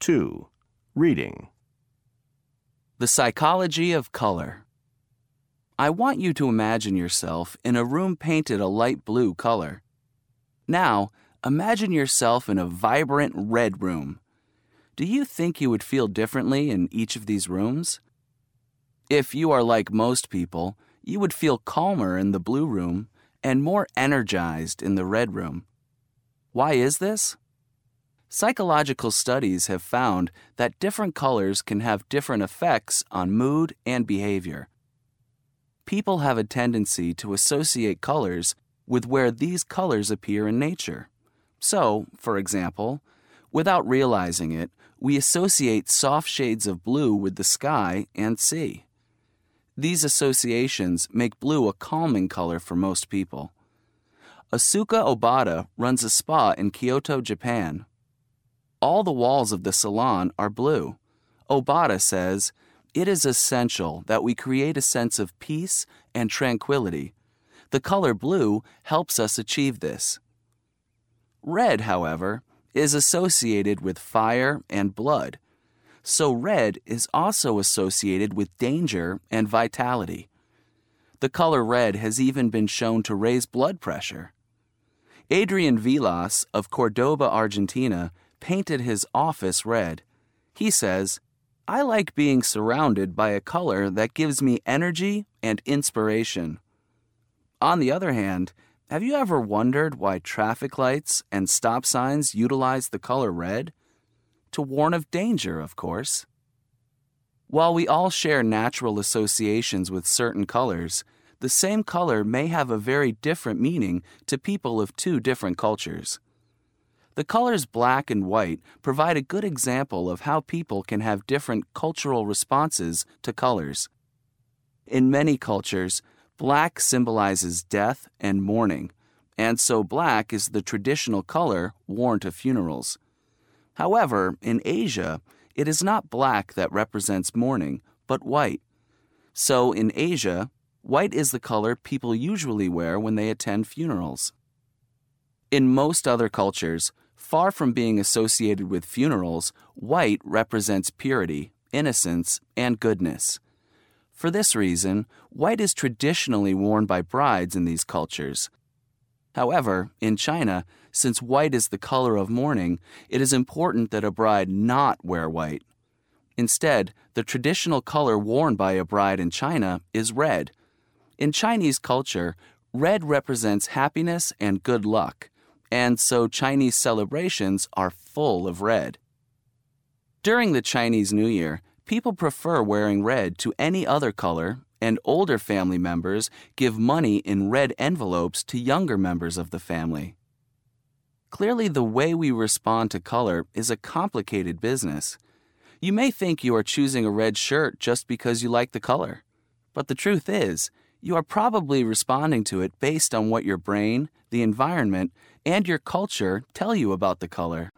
2. Reading. The Psychology of Color. I want you to imagine yourself in a room painted a light blue color. Now, imagine yourself in a vibrant red room. Do you think you would feel differently in each of these rooms? If you are like most people, you would feel calmer in the blue room and more energized in the red room. Why is this? Psychological studies have found that different colors can have different effects on mood and behavior. People have a tendency to associate colors with where these colors appear in nature. So, for example, without realizing it, we associate soft shades of blue with the sky and sea. These associations make blue a calming color for most people. Asuka Obata runs a spa in Kyoto, Japan. All the walls of the salon are blue. Obata says, It is essential that we create a sense of peace and tranquility. The color blue helps us achieve this. Red, however, is associated with fire and blood, so red is also associated with danger and vitality. The color red has even been shown to raise blood pressure. Adrian Vilas of Cordoba, Argentina, painted his office red. He says, I like being surrounded by a color that gives me energy and inspiration. On the other hand, have you ever wondered why traffic lights and stop signs utilize the color red? To warn of danger, of course. While we all share natural associations with certain colors, the same color may have a very different meaning to people of two different cultures. The colors black and white provide a good example of how people can have different cultural responses to colors. In many cultures, black symbolizes death and mourning, and so black is the traditional color worn to funerals. However, in Asia, it is not black that represents mourning, but white. So in Asia, white is the color people usually wear when they attend funerals. In most other cultures, Far from being associated with funerals, white represents purity, innocence, and goodness. For this reason, white is traditionally worn by brides in these cultures. However, in China, since white is the color of mourning, it is important that a bride not wear white. Instead, the traditional color worn by a bride in China is red. In Chinese culture, red represents happiness and good luck and so Chinese celebrations are full of red. During the Chinese New Year, people prefer wearing red to any other color, and older family members give money in red envelopes to younger members of the family. Clearly, the way we respond to color is a complicated business. You may think you are choosing a red shirt just because you like the color. But the truth is, you are probably responding to it based on what your brain, the environment, and your culture tell you about the color.